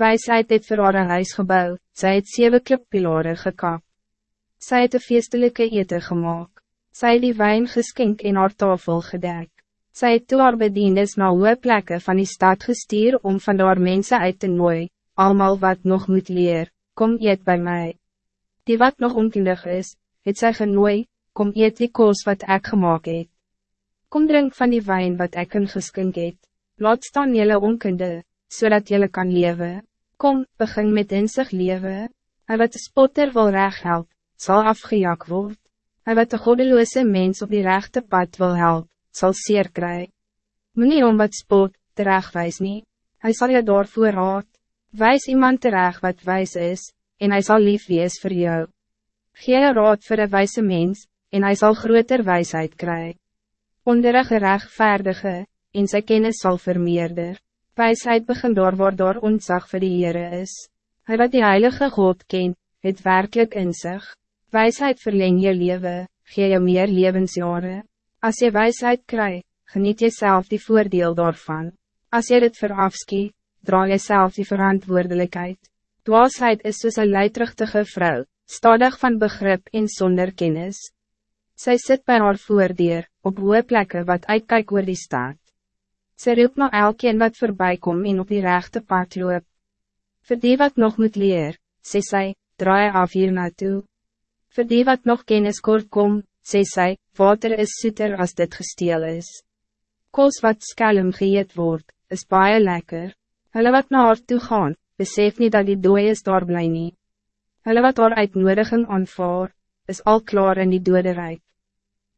Wijsheid het vir haar een huis gebouw, sy het zeven klippilare gekap. Sy het een feestelijke ete gemaakt. Sy het die wijn geskink en haar tafel gedek. Sy het toe haar bedienis na hoge plekke van die stad gestuur om van daar mense uit te nooi, allemaal wat nog moet leer, kom eet bij mij. Die wat nog onkundig is, het sy genooi, kom eet die koos wat ik gemaakt het. Kom drink van die wijn wat ik een geskink het. Laat staan jelle onkunde, zodat so jelle kan leven. Kom, begin met inzicht leven. Hij wat de spotter wil recht help, zal afgejak worden. Hij wat de goddeloze mens op die rechte pad wil help, zal zeer krijgen. Meneer om wat spot, terecht wijs niet. Hij zal je daarvoor raad. Wijs iemand terecht wat wijs is, en hij zal lief wees voor jou. Gee raad voor een wijze mens, en hij zal groter wijsheid krijgen. Onder een gerechtvaardige, en sy kennis sal vermeerder. Wijsheid begin door waar door ontzag vir die Heere is. Hij wat die Heilige God kent, het werkelijk in zich. Wijsheid verleng je leven, gee je meer levensjaren. Als je wijsheid krijgt, geniet je zelf die voordeel daarvan. Als je het verafski, draai je zelf die verantwoordelijkheid. Dwaasheid is soos een leidruchtige vrouw, stadig van begrip en zonder kennis. Zij zit bij haar voordeur, op hoge plekken wat uitkijk oor die staat. Sy roep na elkeen wat voorbij kom en op die rechte pad loop. Voor die wat nog moet leer, sê sy, draai af hier naartoe. Voor die wat nog kennis kort kom, sê sy, water is soeter als dit gesteel is. Kos wat skelm geëet word, is baie lekker. Hulle wat na haar toe gaan, besef niet dat die dooi is daar bly nie. Hulle wat haar uitnodiging aanvaar, is al klaar in die dode rijk.